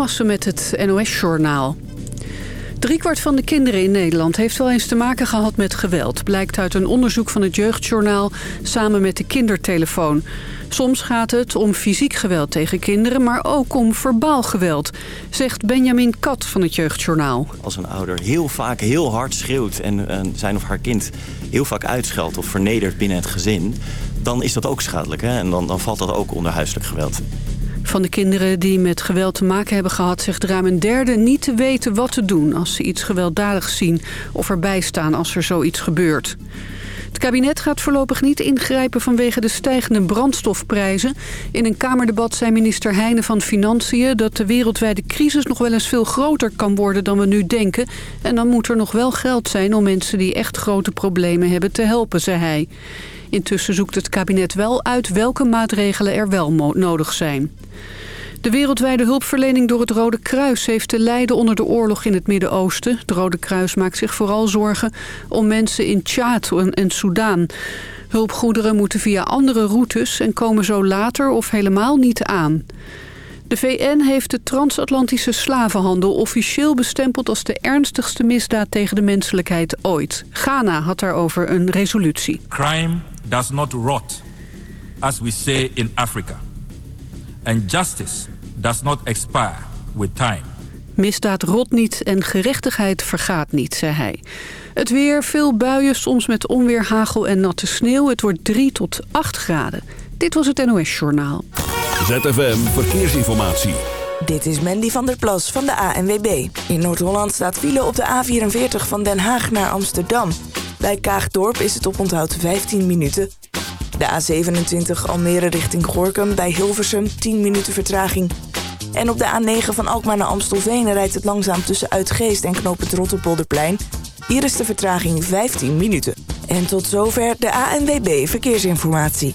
Thomassen met het NOS-journaal. Driekwart van de kinderen in Nederland heeft wel eens te maken gehad met geweld. Blijkt uit een onderzoek van het Jeugdjournaal samen met de kindertelefoon. Soms gaat het om fysiek geweld tegen kinderen, maar ook om verbaal geweld. Zegt Benjamin Kat van het Jeugdjournaal. Als een ouder heel vaak heel hard schreeuwt en, en zijn of haar kind heel vaak uitscheldt of vernedert binnen het gezin... dan is dat ook schadelijk hè? en dan, dan valt dat ook onder huiselijk geweld. Van de kinderen die met geweld te maken hebben gehad... zegt ruim een derde niet te weten wat te doen als ze iets gewelddadigs zien... of erbij staan als er zoiets gebeurt. Het kabinet gaat voorlopig niet ingrijpen vanwege de stijgende brandstofprijzen. In een Kamerdebat zei minister Heijnen van Financiën... dat de wereldwijde crisis nog wel eens veel groter kan worden dan we nu denken. En dan moet er nog wel geld zijn om mensen die echt grote problemen hebben te helpen, zei hij. Intussen zoekt het kabinet wel uit welke maatregelen er wel nodig zijn. De wereldwijde hulpverlening door het Rode Kruis heeft te lijden onder de oorlog in het Midden-Oosten. Het Rode Kruis maakt zich vooral zorgen om mensen in Tjaad en Soudaan. Hulpgoederen moeten via andere routes en komen zo later of helemaal niet aan. De VN heeft de transatlantische slavenhandel officieel bestempeld als de ernstigste misdaad tegen de menselijkheid ooit. Ghana had daarover een resolutie. Crime does not rot, as we say in Africa. And justice does not expire with time. Misdaad rot niet en gerechtigheid vergaat niet, zei hij. Het weer, veel buien, soms met onweer, hagel en natte sneeuw. Het wordt 3 tot 8 graden. Dit was het NOS Journaal. ZFM Verkeersinformatie. Dit is Mandy van der Plas van de ANWB. In Noord-Holland staat file op de A44 van Den Haag naar Amsterdam. Bij Kaagdorp is het op onthoud 15 minuten. De A27 Almere richting Gorkum bij Hilversum 10 minuten vertraging. En op de A9 van Alkmaar naar Amstelveen rijdt het langzaam tussen Uitgeest en Knoop het Rotterpolderplein. Hier is de vertraging 15 minuten. En tot zover de ANWB Verkeersinformatie.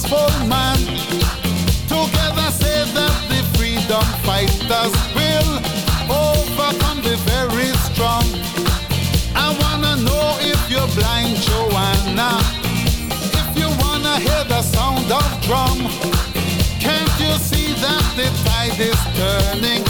peaceful man. Together say that the freedom fighters will overcome the very strong. I wanna know if you're blind, Joanna. If you wanna hear the sound of drum, can't you see that the tide is turning?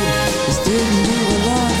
this didn't do a lot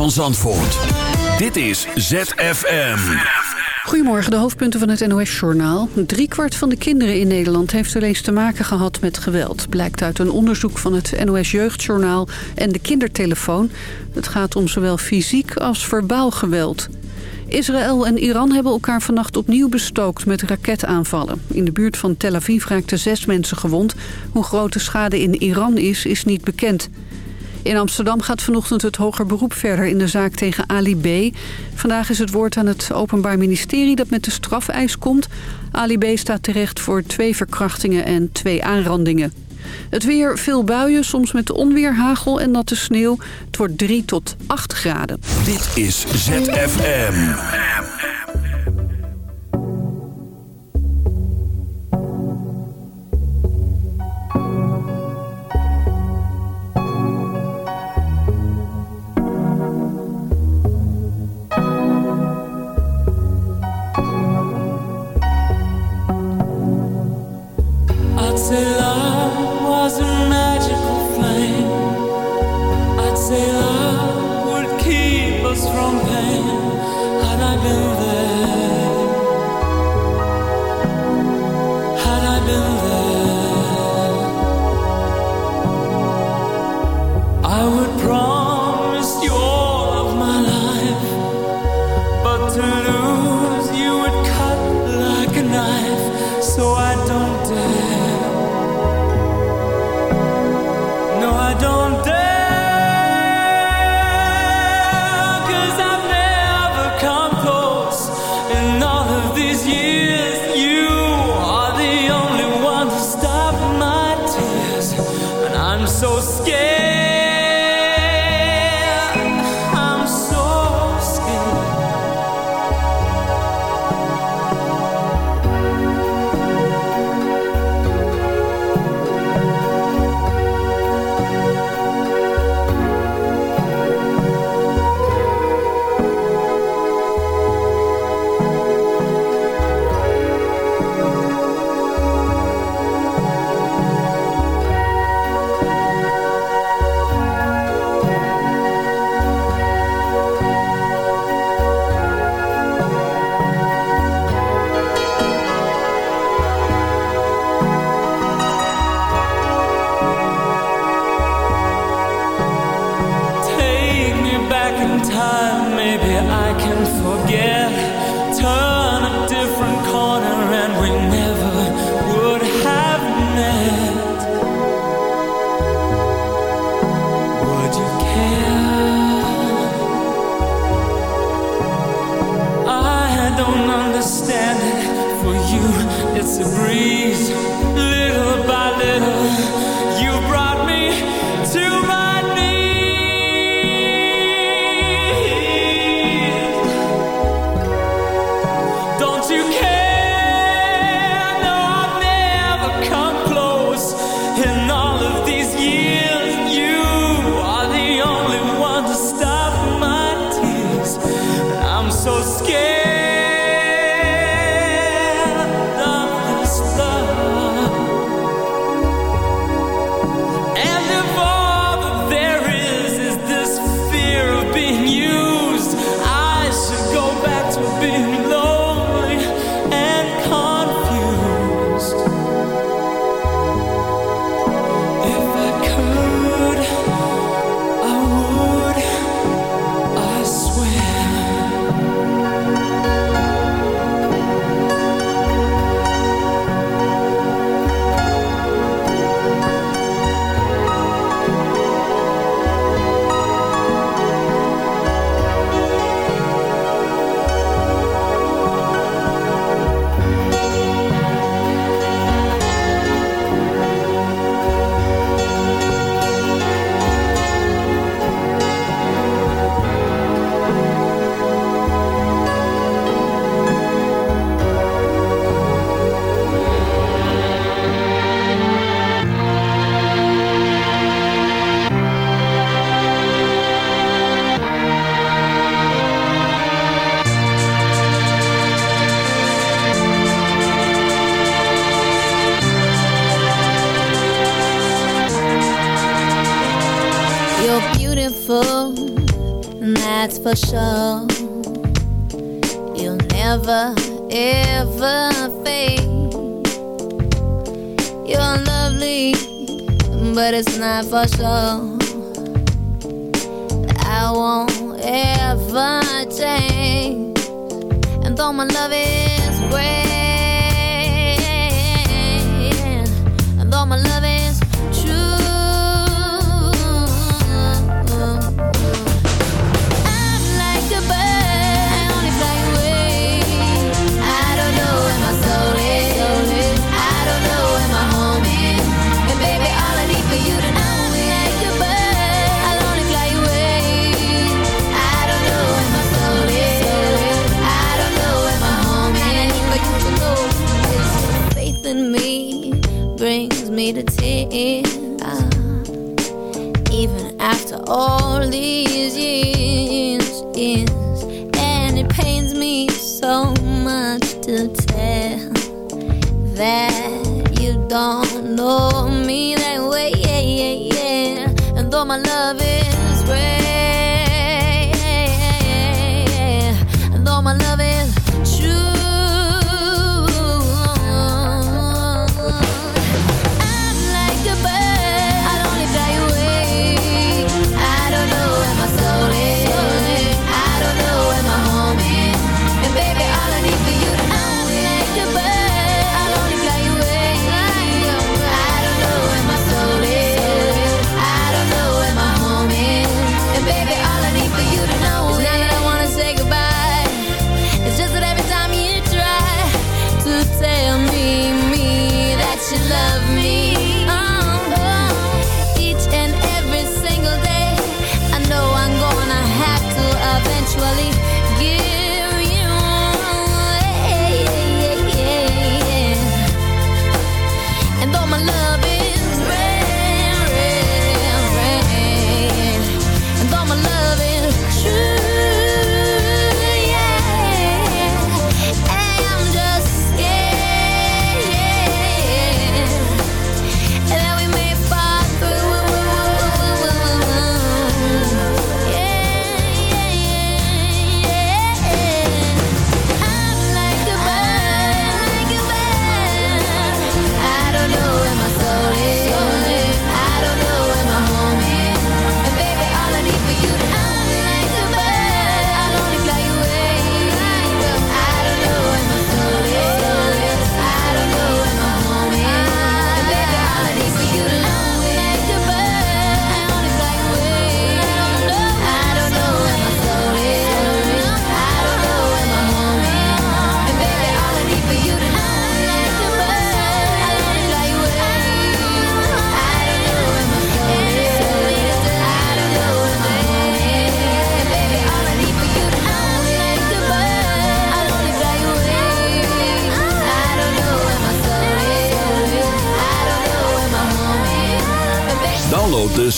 van Zandvoort. Dit is ZFM. Goedemorgen, de hoofdpunten van het NOS-journaal. Driekwart van de kinderen in Nederland heeft wel eens te maken gehad met geweld... blijkt uit een onderzoek van het NOS-jeugdjournaal en de kindertelefoon. Het gaat om zowel fysiek als verbaal geweld. Israël en Iran hebben elkaar vannacht opnieuw bestookt met raketaanvallen. In de buurt van Tel Aviv raakten zes mensen gewond. Hoe groot de schade in Iran is, is niet bekend. In Amsterdam gaat vanochtend het hoger beroep verder in de zaak tegen Ali B. Vandaag is het woord aan het Openbaar Ministerie dat met de strafeis komt. Ali B staat terecht voor twee verkrachtingen en twee aanrandingen. Het weer, veel buien, soms met onweer, hagel en natte sneeuw. Het wordt 3 tot 8 graden. Dit is ZFM. that you don't know me that way. yeah, yeah, yeah. And though my love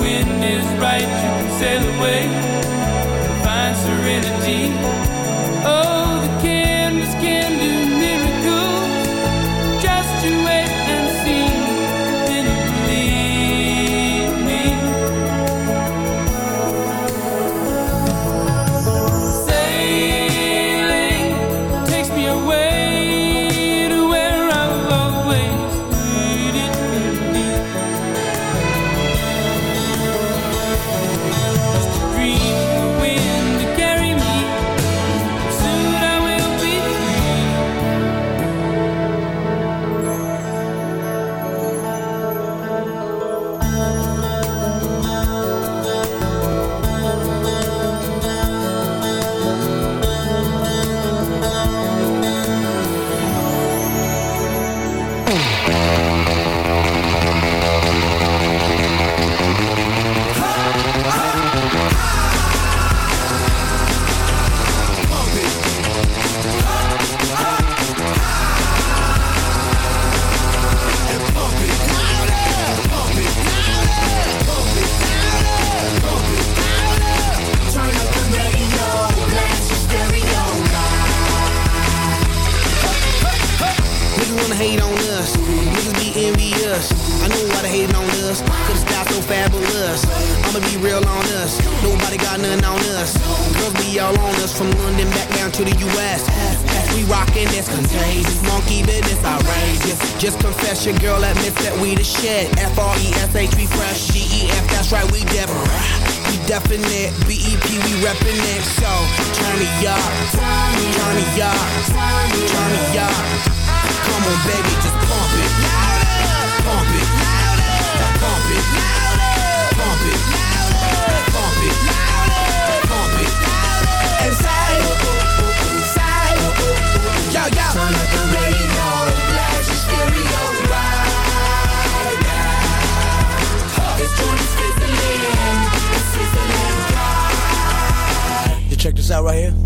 wind is right, you can sail away, find serenity. From London back down to the US. We rockin' this contagious. Monkey business outrageous. Just confess your girl admits that we the shit. F-R-E-S-H, we fresh. G-E-F, that's right, we def. We definite. B-E-P, we reppin' it. So, turn me up. Turn me up. Turn me up. Come on, baby, out right here.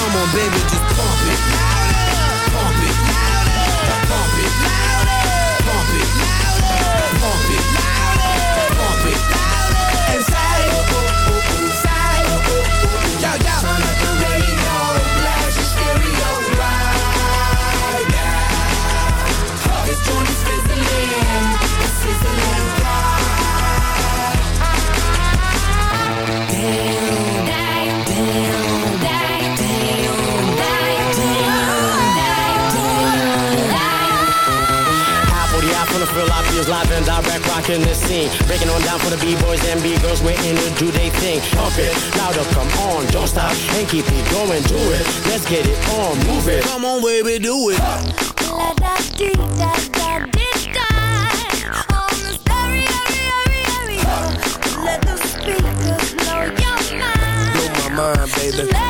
Come on, baby, just pump it. Pump it. Pump it. Pump it. Pump it. Feel obvious, live and direct, rocking the scene. Breaking on down for the B-boys and B-girls, we're in to do they thing. Pump it, louder, come on, don't stop, and keep it going, do it. Let's get it on, move it. Come on, baby, do it. Let the speakers know your mind. Blow my mind, baby.